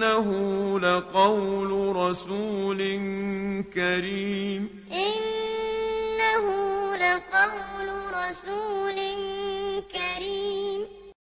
إنه لقول رسول كريم. إنه لقول رسول